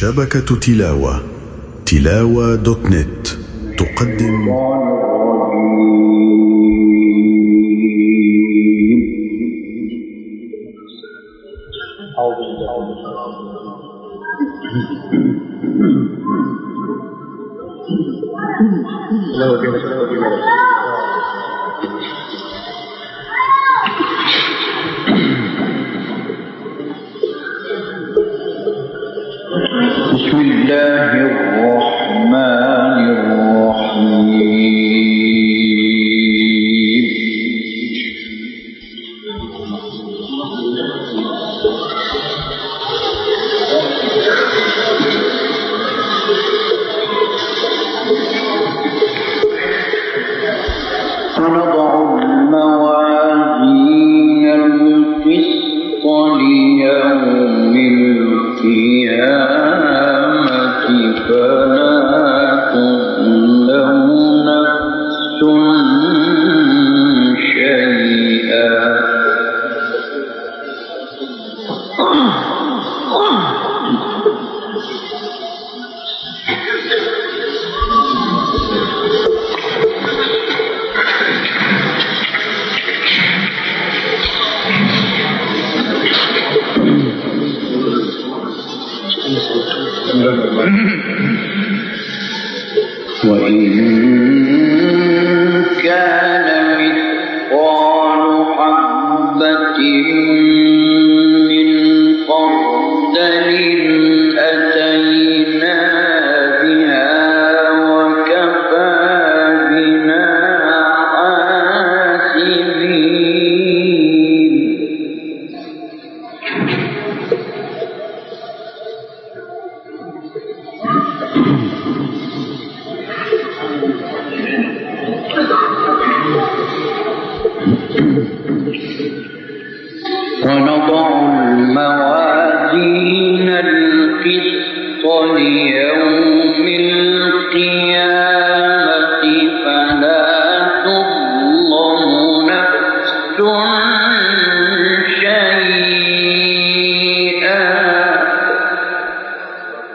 شبكة تلاوة تلاوة دوت نت تقدم.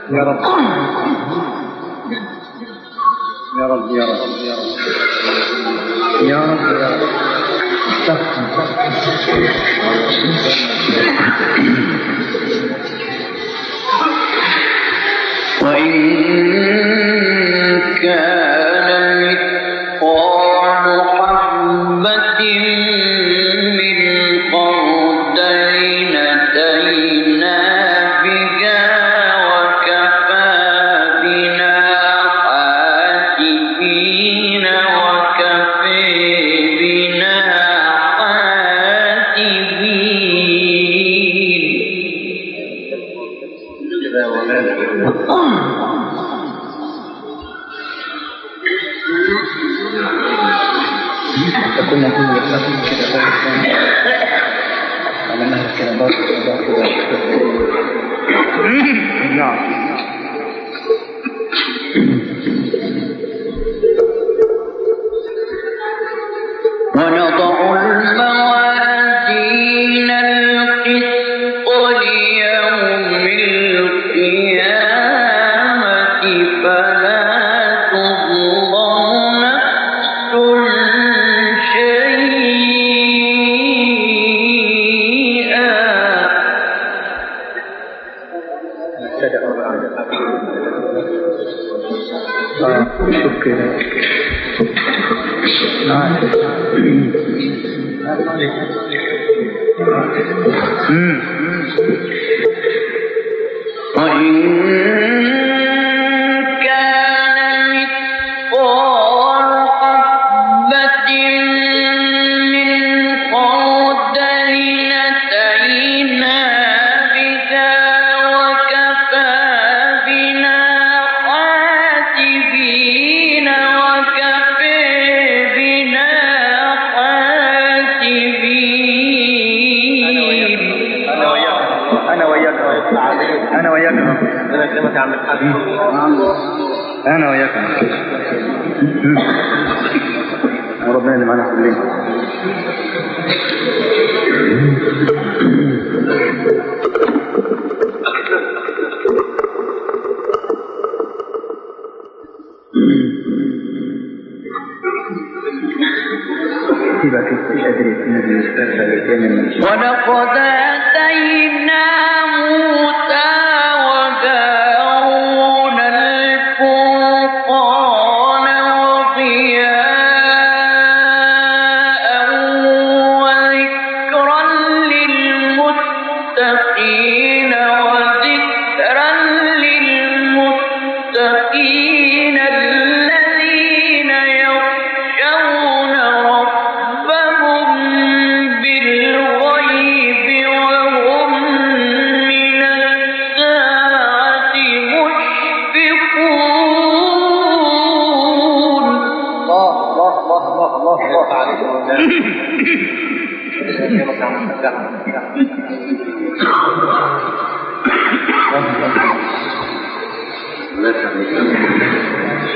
يا رب. يا رب يا رب يا رب. يا رب يا رب. وإن كتب ولقد آتينا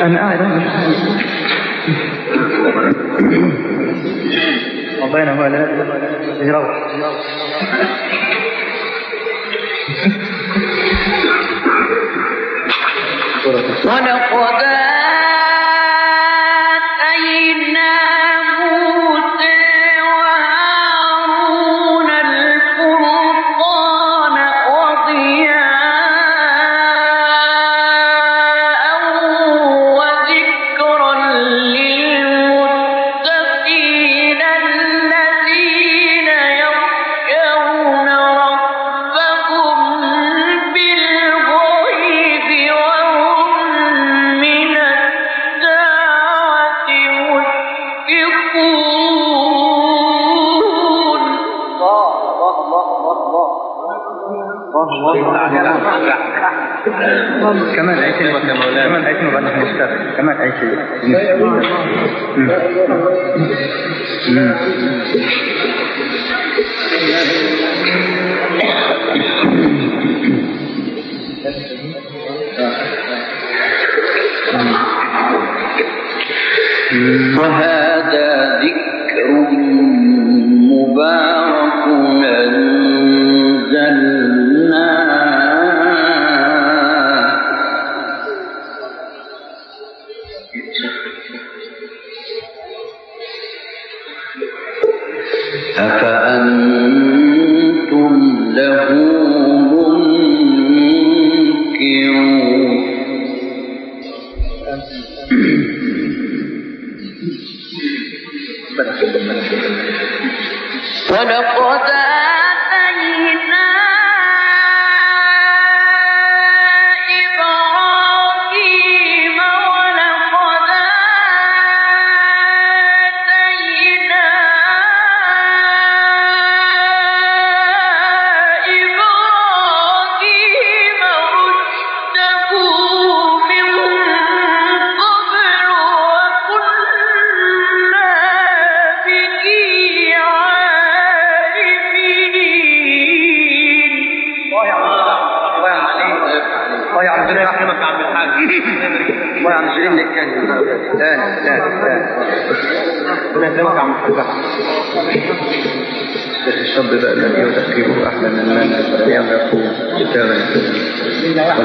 أن أعلم وبينهما لا يروح ولقد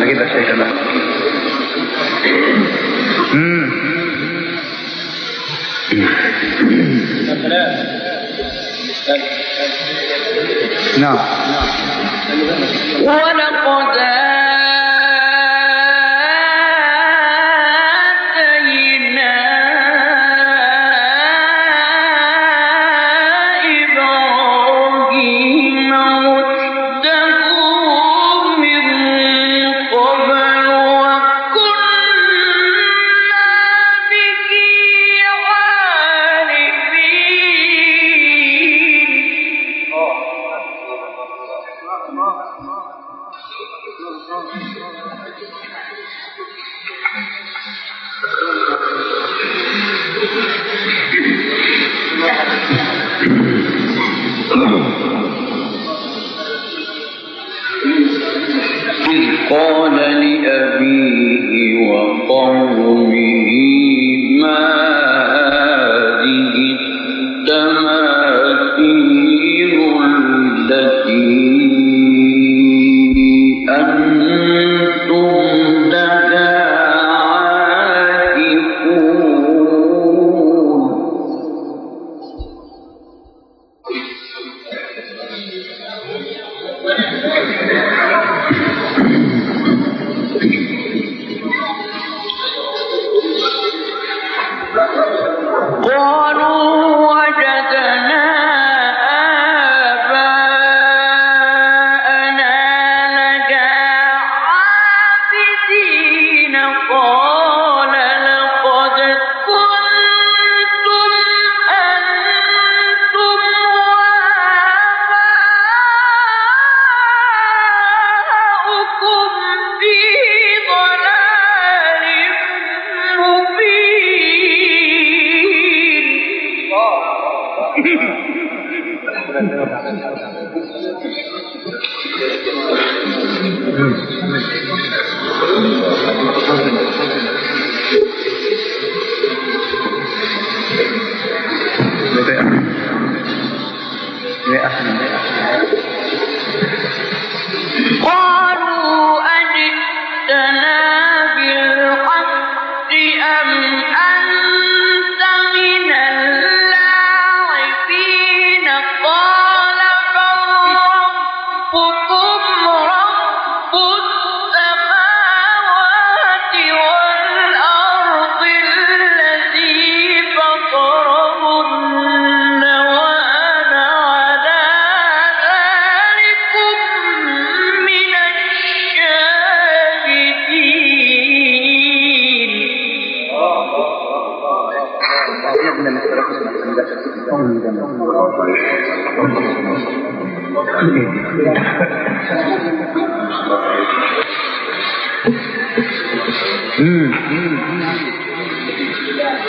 لگی تک صحیح چلا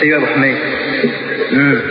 ايوه يا ابو حميد امم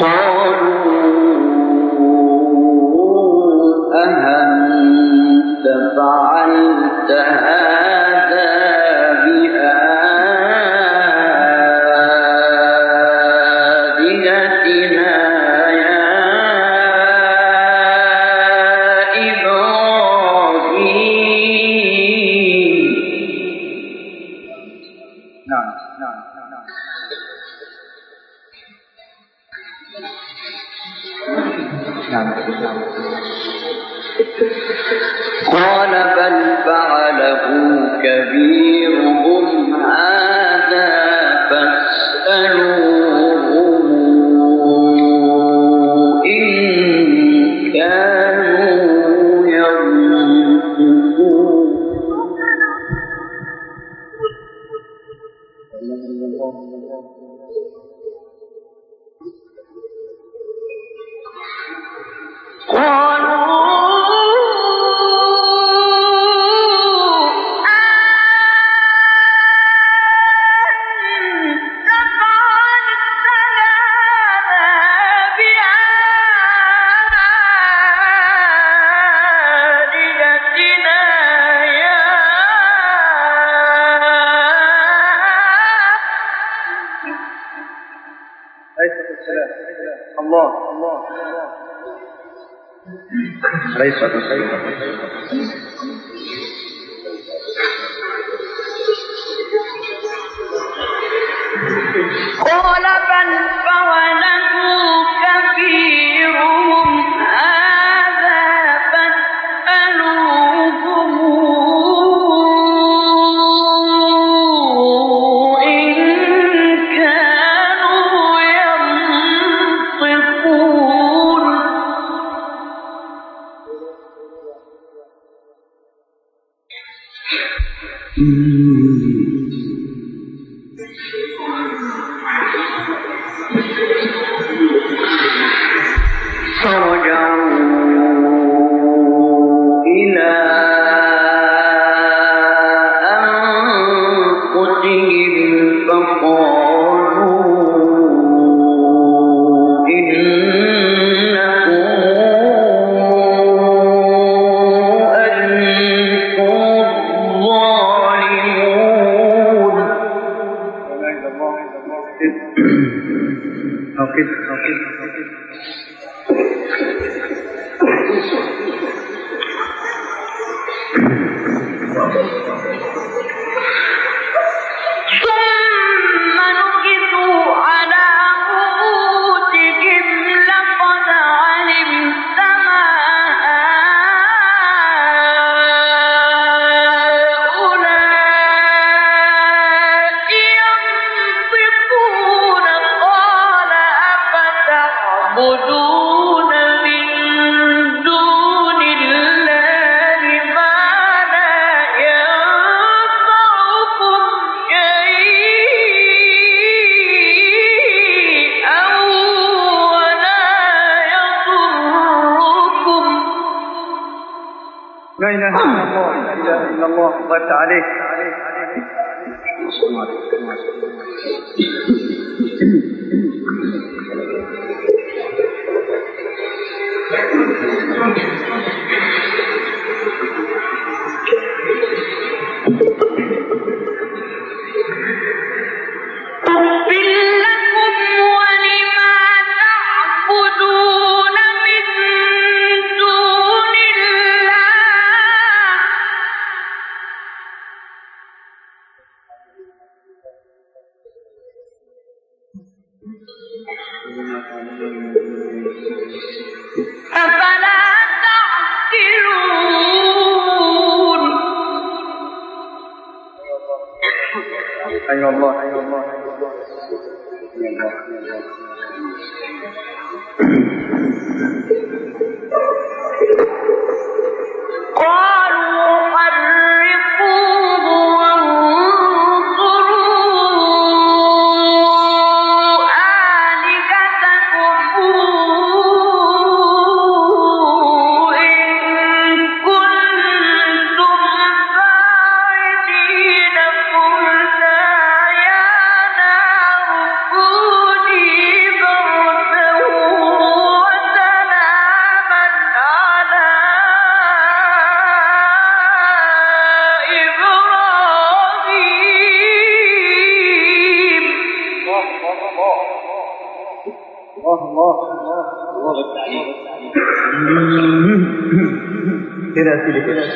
قالوا أهنت فعلت علیہ السلام کو أُفٍّ كده يا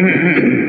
ہاں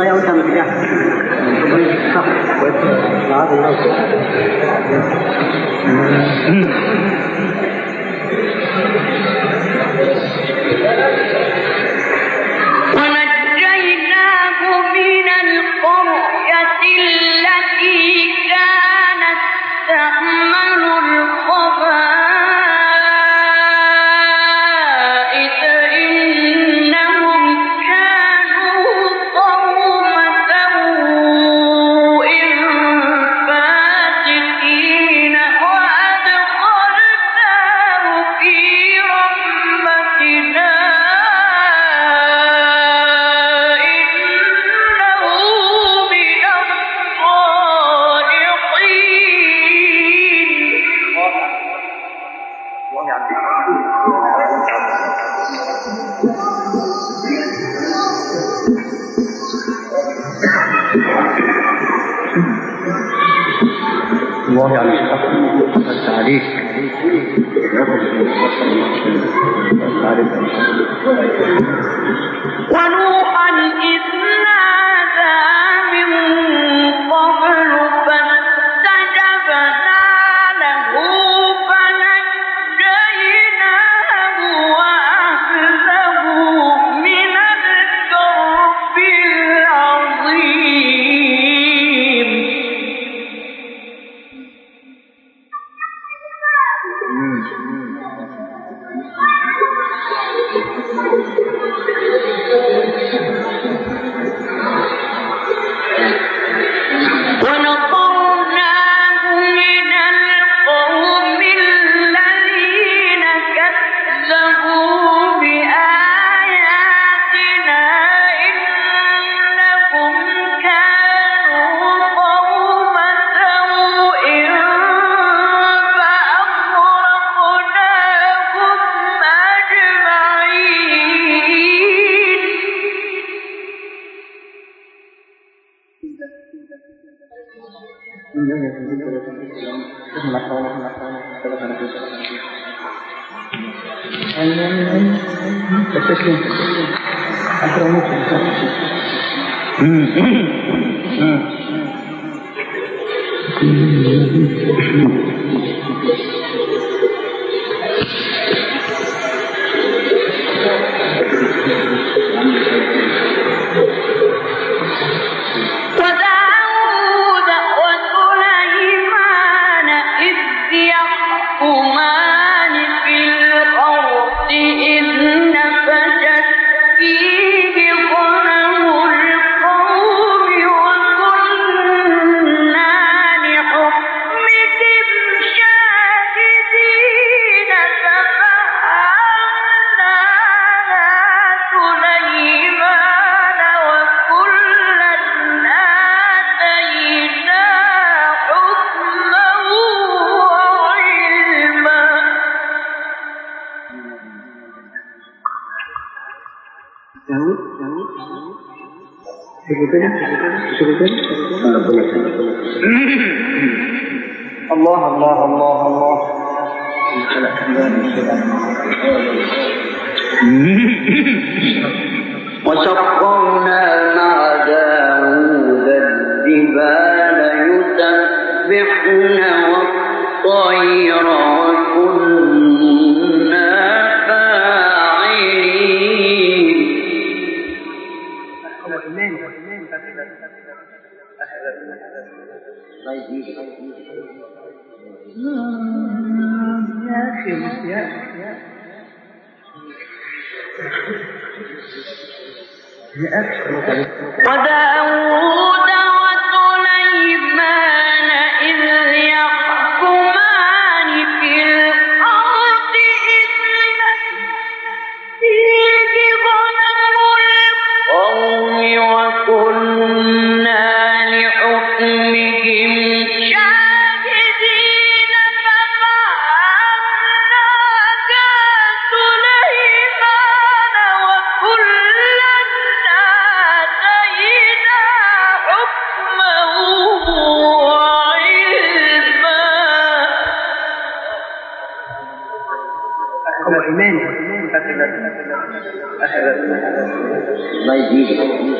ما يعود وداود اللہ اللہ اللہ اللہ۔ وشقا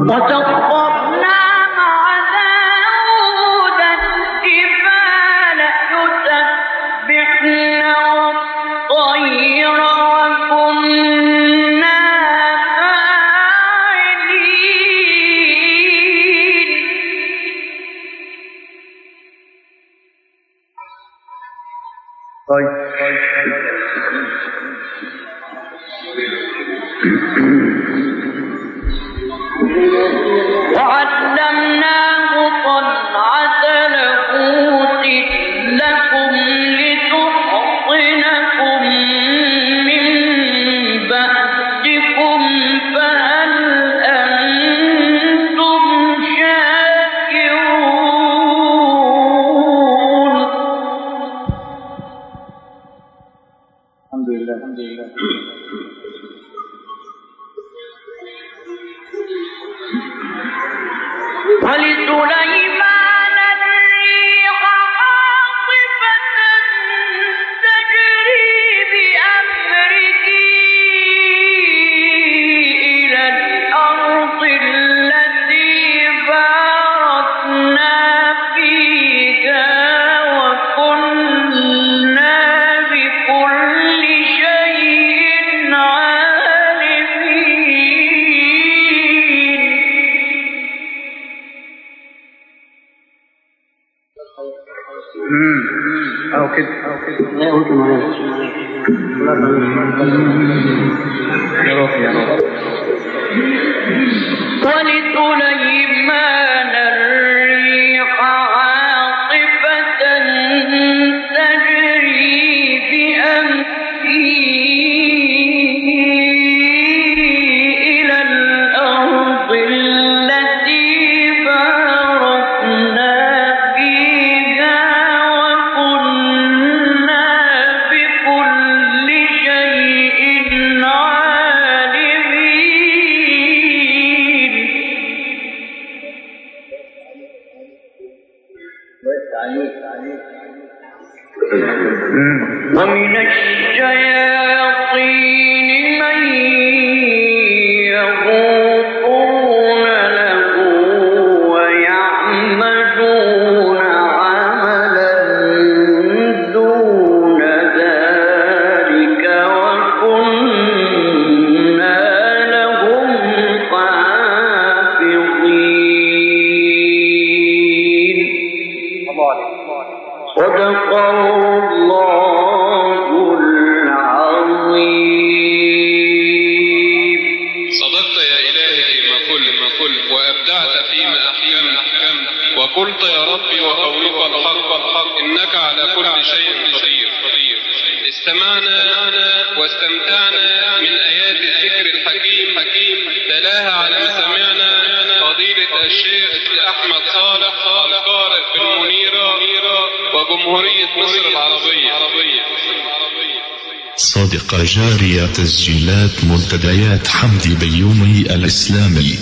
وتقوى ومن الشياطين من واستمتعنا من آيات الذكر الحكيم حكيم تلاها على مسامعنا فضيلة الشيخ أحمد صالح القارئ في المنيرة وجمهورية مصر العربية. صادقة جارية تسجيلات منتديات حمدي بيومي الإسلامي.